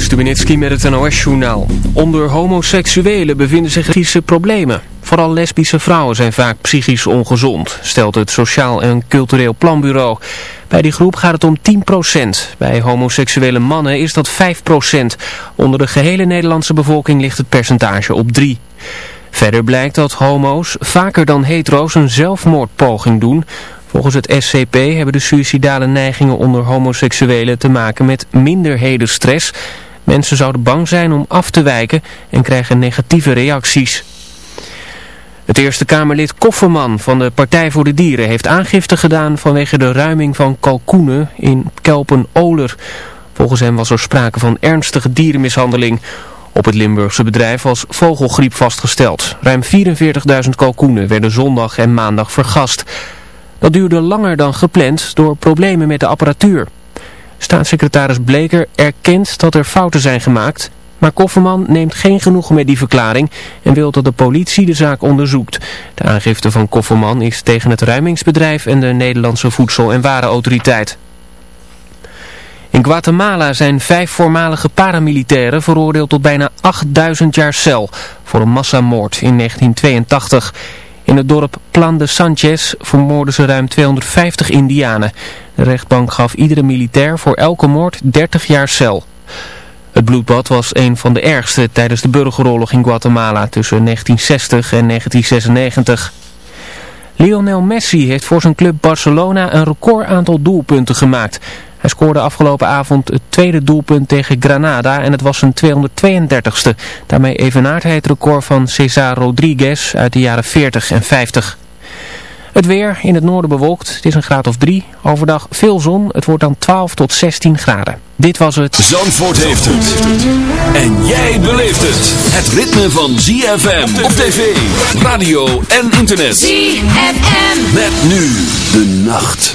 Stubenitski met het NOS-journaal. Onder homoseksuelen bevinden zich psychische problemen. Vooral lesbische vrouwen zijn vaak psychisch ongezond, stelt het Sociaal en Cultureel Planbureau. Bij die groep gaat het om 10%. Bij homoseksuele mannen is dat 5%. Onder de gehele Nederlandse bevolking ligt het percentage op 3%. Verder blijkt dat homo's vaker dan hetero's een zelfmoordpoging doen... Volgens het SCP hebben de suïcidale neigingen onder homoseksuelen te maken met minderhedenstress. Mensen zouden bang zijn om af te wijken en krijgen negatieve reacties. Het Eerste Kamerlid Kofferman van de Partij voor de Dieren heeft aangifte gedaan vanwege de ruiming van kalkoenen in Kelpen-Oler. Volgens hem was er sprake van ernstige dierenmishandeling. Op het Limburgse bedrijf was vogelgriep vastgesteld. Ruim 44.000 kalkoenen werden zondag en maandag vergast. Dat duurde langer dan gepland door problemen met de apparatuur. Staatssecretaris Bleker erkent dat er fouten zijn gemaakt, maar Kofferman neemt geen genoegen met die verklaring en wil dat de politie de zaak onderzoekt. De aangifte van Kofferman is tegen het ruimingsbedrijf en de Nederlandse Voedsel- en Warenautoriteit. In Guatemala zijn vijf voormalige paramilitairen veroordeeld tot bijna 8000 jaar cel voor een massamoord in 1982. In het dorp Plan de Sanchez vermoorden ze ruim 250 indianen. De rechtbank gaf iedere militair voor elke moord 30 jaar cel. Het bloedbad was een van de ergste tijdens de burgeroorlog in Guatemala tussen 1960 en 1996. Lionel Messi heeft voor zijn club Barcelona een record aantal doelpunten gemaakt. Hij scoorde afgelopen avond het tweede doelpunt tegen Granada en het was zijn 232ste. Daarmee evenaart hij het record van Cesar Rodriguez uit de jaren 40 en 50. Het weer in het noorden bewolkt. Het is een graad of 3. Overdag veel zon. Het wordt dan 12 tot 16 graden. Dit was het. Zandvoort heeft het. En jij beleeft het. Het ritme van ZFM op tv, radio en internet. ZFM. Met nu de nacht.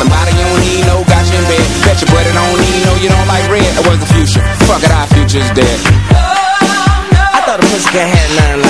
Somebody you don't need, no, got you in bed. Bet your buddy don't need, no, you don't like red. It was the future. Fuck it, our future's dead. Oh, no. I thought a pussycat had nine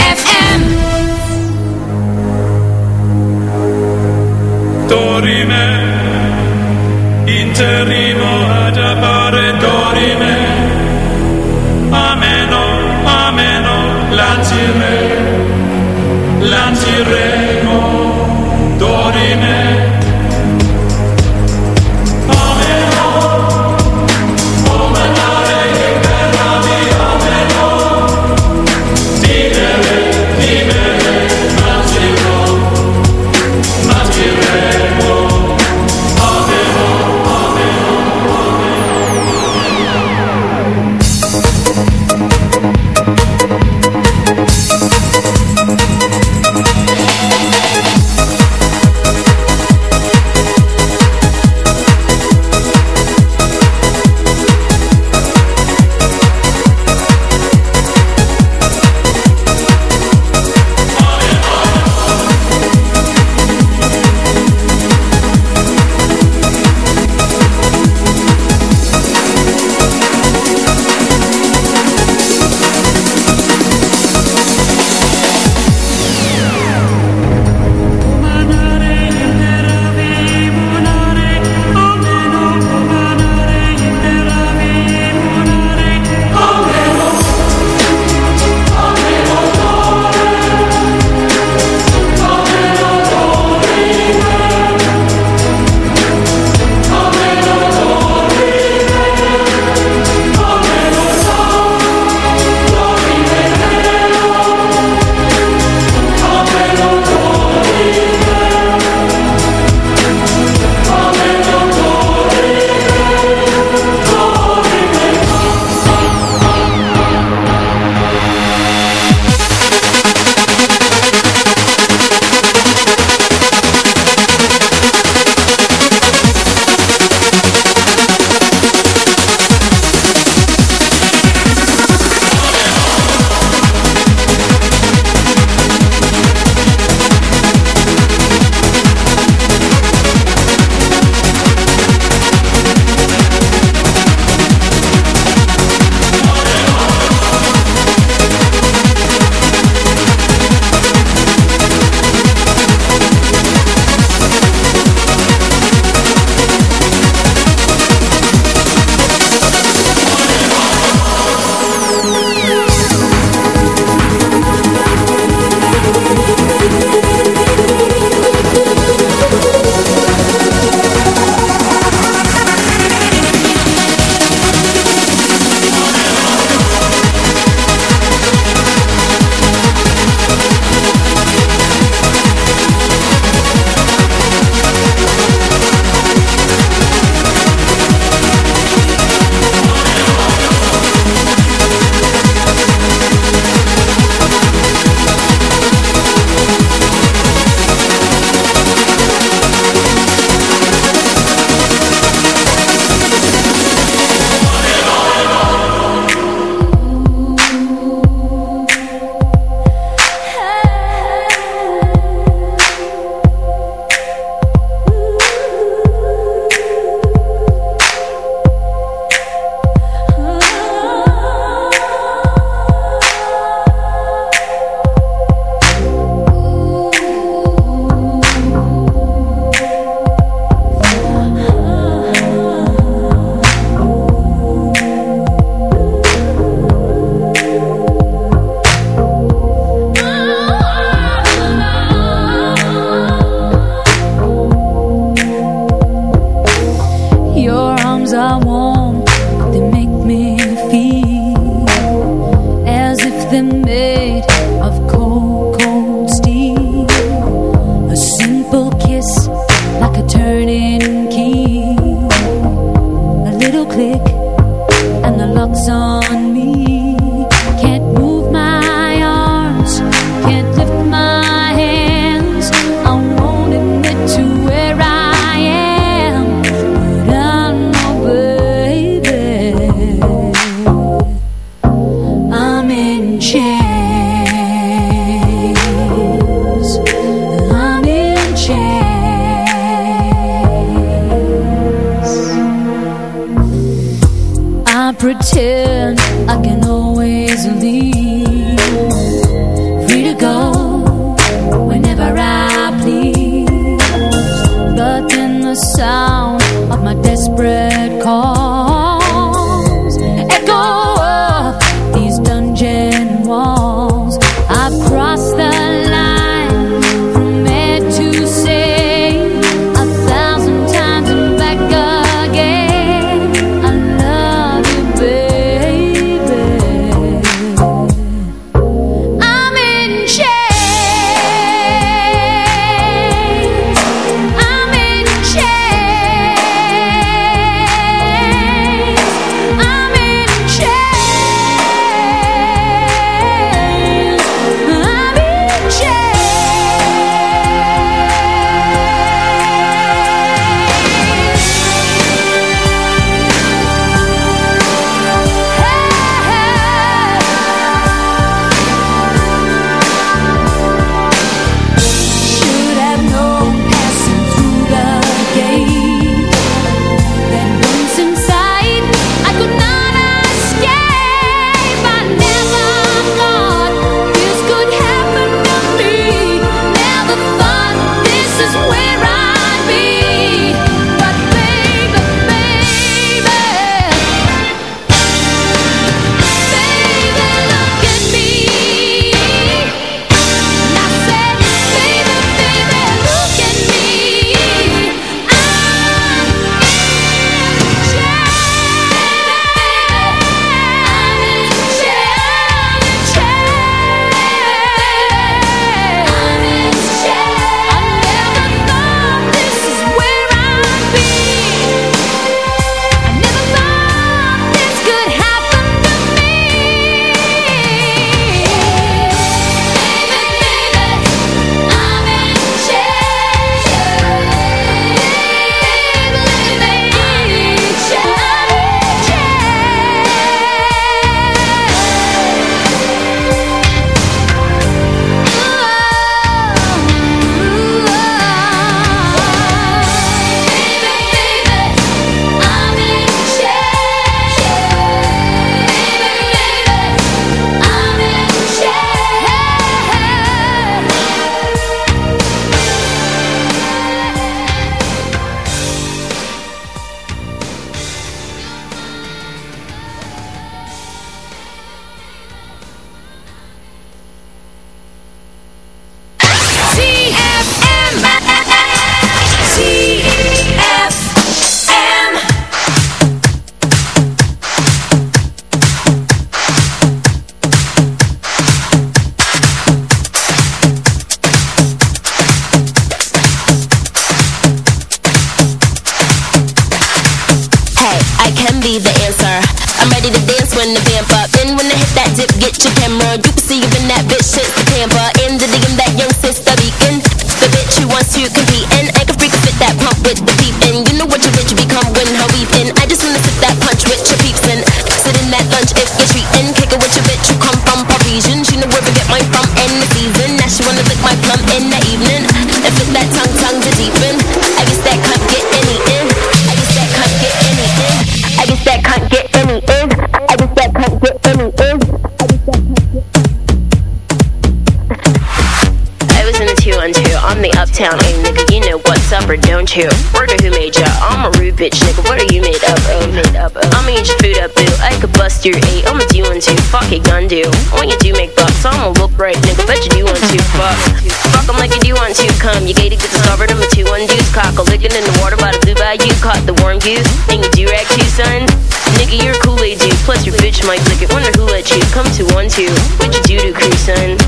you, come to one two. What you do to crew, son?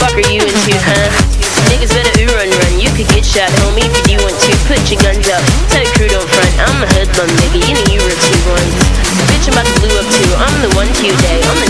Fuck are you into, huh? Niggas better ooh run run. You could get shot, homie, if you want to. Put your guns up. Tell your crew don't front. I'm a hoodlum, nigga. You know you were two ones. Bitch, I'm about to blew up too. I'm the one two day. I'm the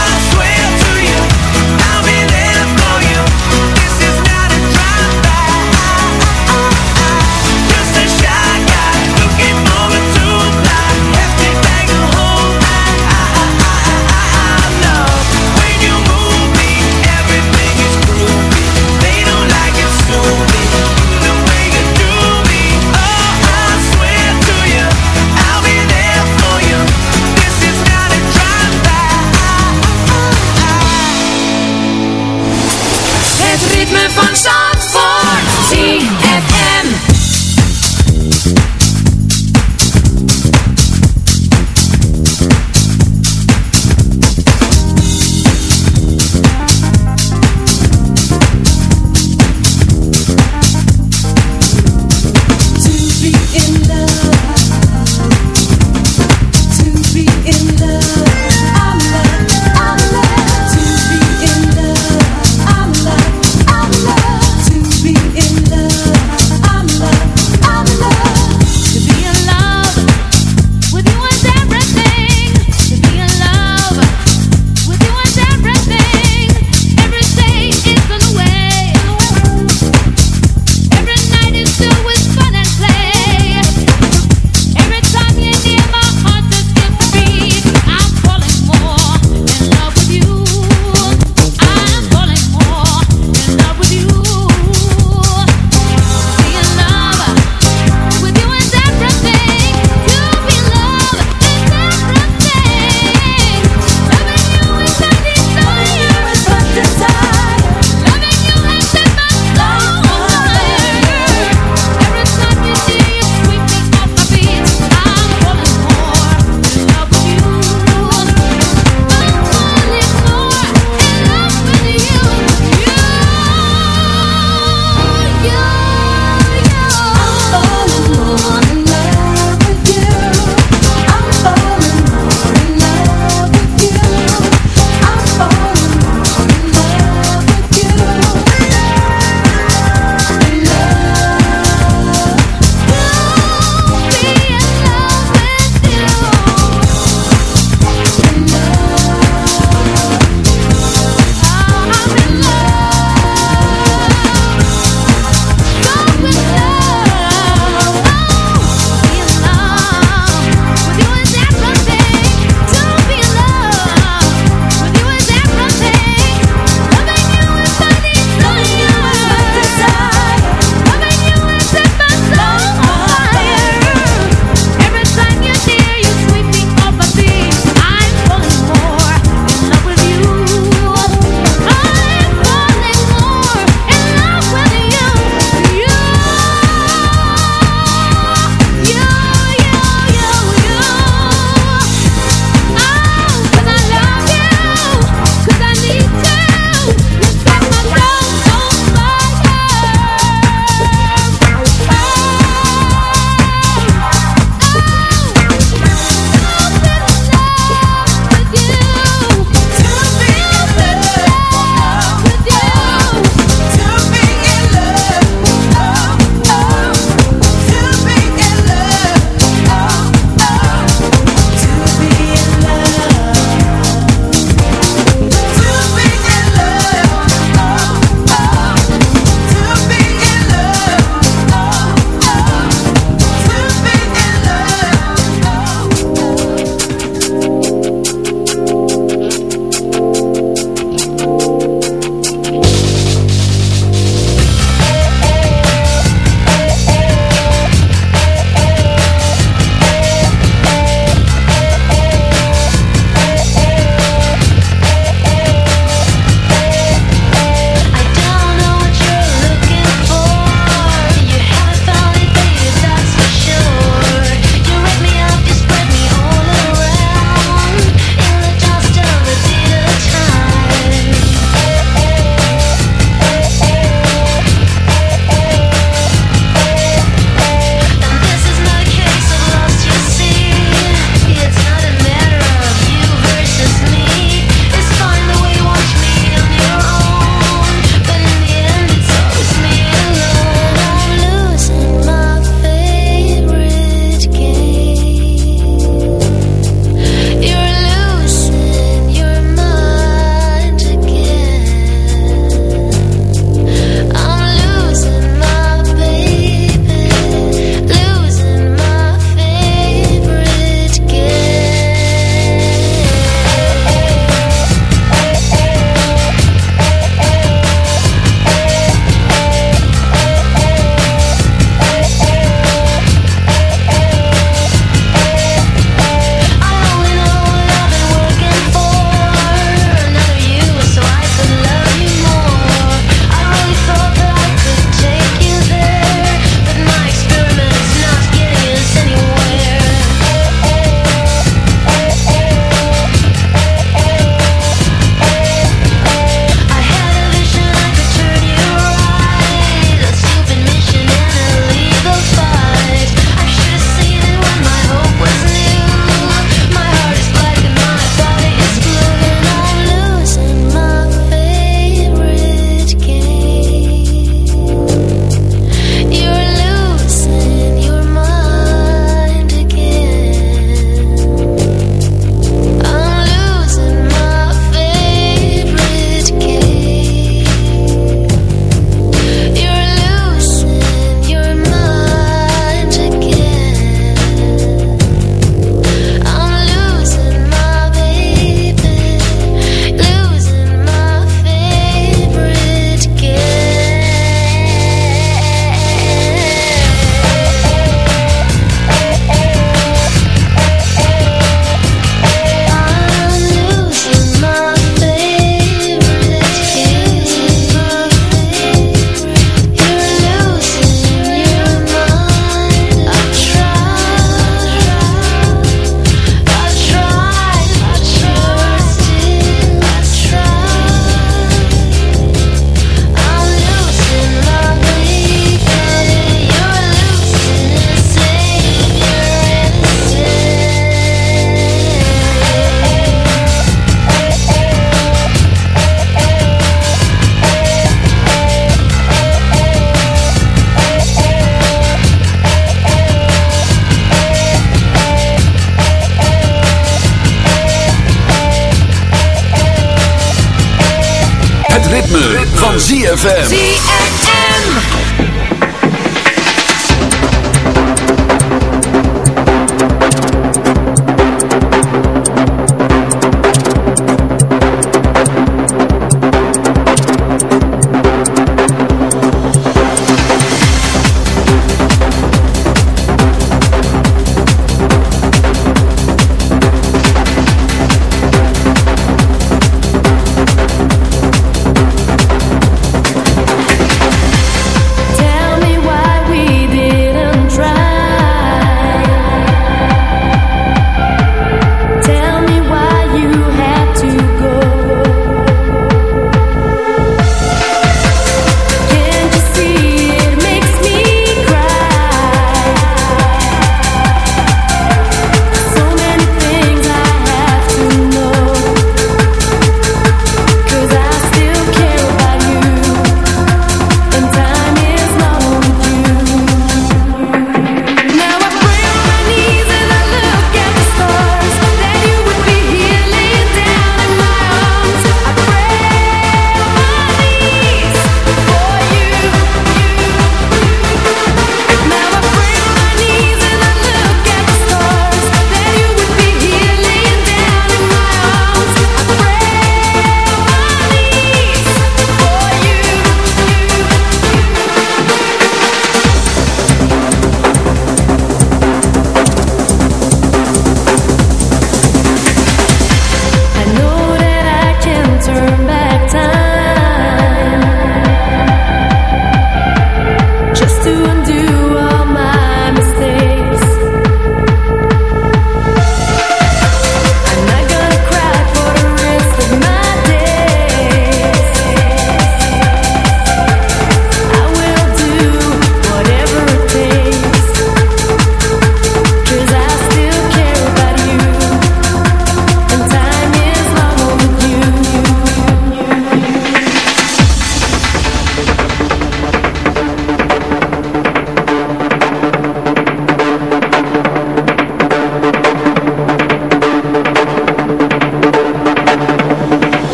ZFM.